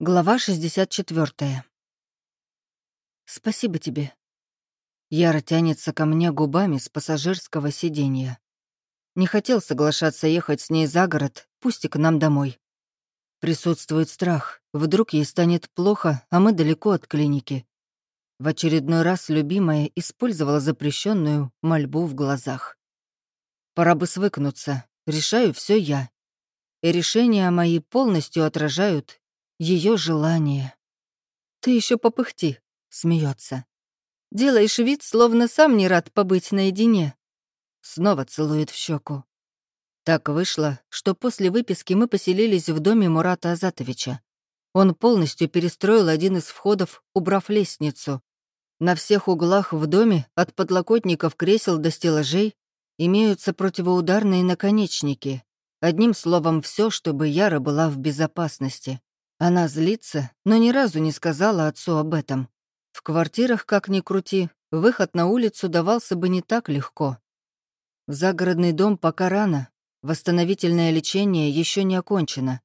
Глава 64. Спасибо тебе. Яра тянется ко мне губами с пассажирского сиденья. Не хотел соглашаться ехать с ней за город, пусть и к нам домой. Присутствует страх. Вдруг ей станет плохо, а мы далеко от клиники. В очередной раз любимая использовала запрещенную мольбу в глазах. Пора бы свыкнуться. Решаю все я. И решения мои полностью отражают ее желание. «Ты еще попыхти», — смеется. «Делаешь вид, словно сам не рад побыть наедине». Снова целует в щеку. Так вышло, что после выписки мы поселились в доме Мурата Азатовича. Он полностью перестроил один из входов, убрав лестницу. На всех углах в доме, от подлокотников кресел до стеллажей, имеются противоударные наконечники. Одним словом, все, чтобы Яра была в безопасности. Она злится, но ни разу не сказала отцу об этом. В квартирах, как ни крути, выход на улицу давался бы не так легко. В загородный дом пока рано, восстановительное лечение еще не окончено.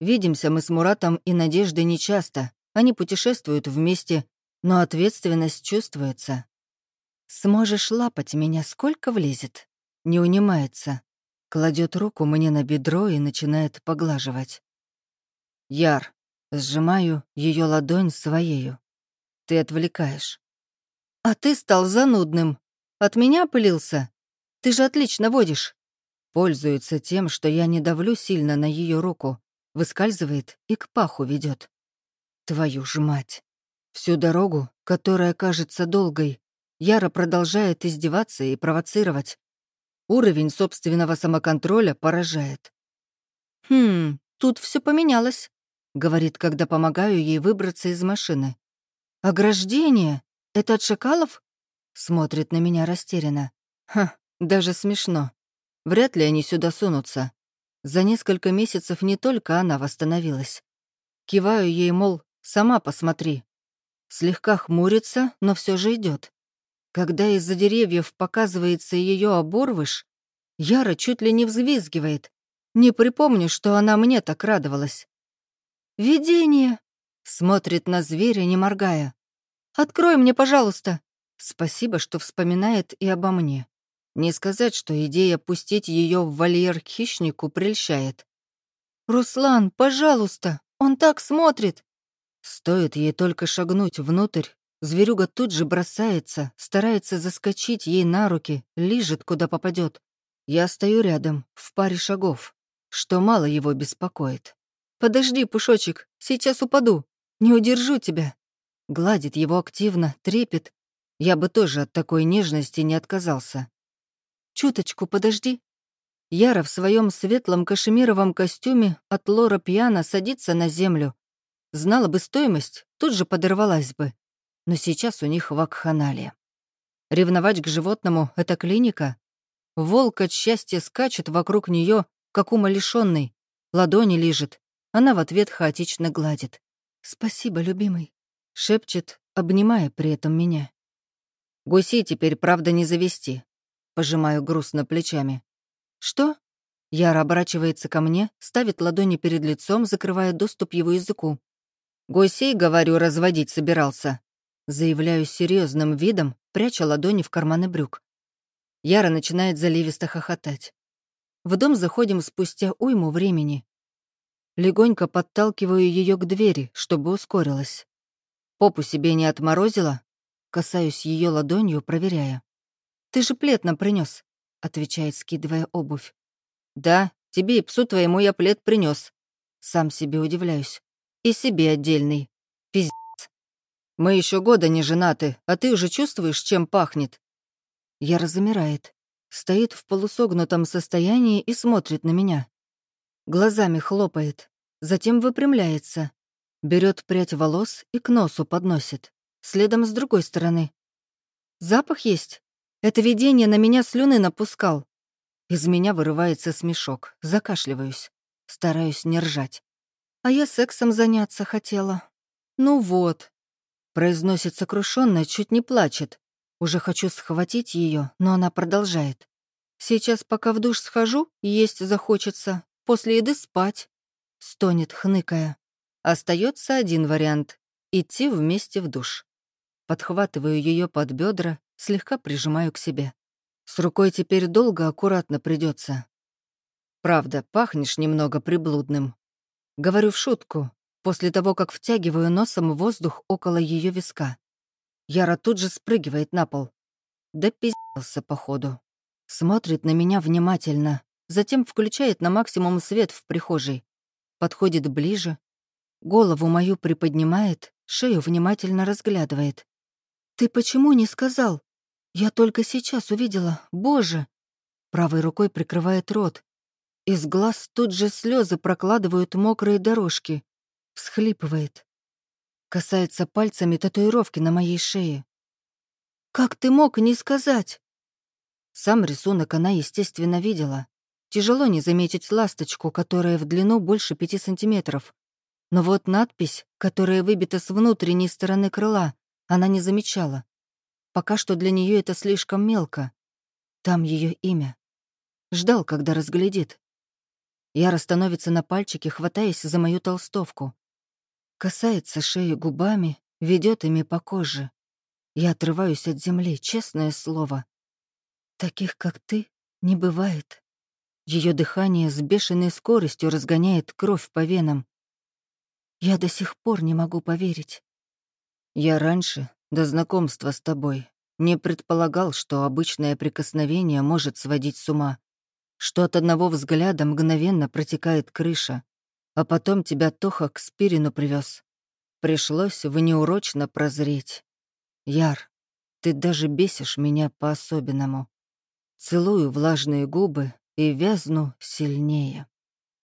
Видимся мы с Муратом и Надеждой нечасто, они путешествуют вместе, но ответственность чувствуется. «Сможешь лапать меня, сколько влезет?» Не унимается. Кладет руку мне на бедро и начинает поглаживать. Яр, сжимаю ее ладонь своею. Ты отвлекаешь. А ты стал занудным. От меня пылился. Ты же отлично водишь. Пользуется тем, что я не давлю сильно на ее руку, выскальзывает и к паху ведет. Твою ж мать. Всю дорогу, которая кажется долгой, Яра продолжает издеваться и провоцировать. Уровень собственного самоконтроля поражает. Хм, тут все поменялось. — говорит, когда помогаю ей выбраться из машины. «Ограждение? Это от шакалов?» Смотрит на меня растерянно. Ха, даже смешно. Вряд ли они сюда сунутся. За несколько месяцев не только она восстановилась. Киваю ей, мол, сама посмотри. Слегка хмурится, но все же идет. Когда из-за деревьев показывается ее оборвыш, Яра чуть ли не взвизгивает. Не припомню, что она мне так радовалась. «Видение!» — смотрит на зверя, не моргая. «Открой мне, пожалуйста!» Спасибо, что вспоминает и обо мне. Не сказать, что идея пустить ее в вольер к хищнику прельщает. «Руслан, пожалуйста! Он так смотрит!» Стоит ей только шагнуть внутрь, зверюга тут же бросается, старается заскочить ей на руки, лижет, куда попадет. Я стою рядом, в паре шагов, что мало его беспокоит. «Подожди, Пушочек, сейчас упаду. Не удержу тебя». Гладит его активно, трепет. Я бы тоже от такой нежности не отказался. «Чуточку подожди». Яра в своем светлом кашемировом костюме от Лора Пьяна садится на землю. Знала бы стоимость, тут же подорвалась бы. Но сейчас у них вакханалия. Ревновать к животному — это клиника. Волк от счастья скачет вокруг нее, как умалишенный, ладони лижет, она в ответ хаотично гладит. «Спасибо, любимый», — шепчет, обнимая при этом меня. «Гусей теперь, правда, не завести», — пожимаю грустно плечами. «Что?» Яра оборачивается ко мне, ставит ладони перед лицом, закрывая доступ его языку. «Гусей, говорю, разводить собирался», — заявляю серьезным видом, пряча ладони в карманы брюк. Яра начинает заливисто хохотать. В дом заходим спустя уйму времени. Легонько подталкиваю ее к двери, чтобы ускорилась. Попу себе не отморозила? Касаюсь ее ладонью, проверяя. «Ты же плед нам принес, отвечает, скидывая обувь. «Да, тебе и псу твоему я плед принес. Сам себе удивляюсь. И себе отдельный. Пиздец. Мы еще года не женаты, а ты уже чувствуешь, чем пахнет?» Я разомирает. Стоит в полусогнутом состоянии и смотрит на меня. Глазами хлопает, затем выпрямляется, берет прядь волос и к носу подносит, следом с другой стороны. Запах есть. Это видение на меня слюны напускал. Из меня вырывается смешок, закашливаюсь, стараюсь не ржать. А я сексом заняться хотела. Ну вот. Произносит сокрушенно, чуть не плачет. Уже хочу схватить ее, но она продолжает. Сейчас, пока в душ схожу, есть захочется, После еды спать», — стонет, хныкая. Остается один вариант — идти вместе в душ. Подхватываю ее под бедра, слегка прижимаю к себе. С рукой теперь долго, аккуратно придется. Правда, пахнешь немного приблудным. Говорю в шутку, после того, как втягиваю носом воздух около ее виска. Яра тут же спрыгивает на пол. Да пиздился, походу. Смотрит на меня внимательно, затем включает на максимум свет в прихожей. Подходит ближе, голову мою приподнимает, шею внимательно разглядывает. «Ты почему не сказал? Я только сейчас увидела, боже!» Правой рукой прикрывает рот. Из глаз тут же слезы прокладывают мокрые дорожки. Всхлипывает. Касается пальцами татуировки на моей шее. «Как ты мог не сказать?» Сам рисунок она, естественно, видела. Тяжело не заметить ласточку, которая в длину больше пяти сантиметров. Но вот надпись, которая выбита с внутренней стороны крыла, она не замечала. Пока что для нее это слишком мелко. Там ее имя. Ждал, когда разглядит. Яра становится на пальчике, хватаясь за мою толстовку. Касается шеи губами, ведет ими по коже. Я отрываюсь от земли, честное слово. Таких, как ты, не бывает. Ее дыхание с бешеной скоростью разгоняет кровь по венам. Я до сих пор не могу поверить. Я раньше, до знакомства с тобой, не предполагал, что обычное прикосновение может сводить с ума, что от одного взгляда мгновенно протекает крыша, а потом тебя Тоха к Спирину привез. Пришлось внеурочно прозреть. Яр, ты даже бесишь меня по-особенному. Целую влажные губы и вязну сильнее.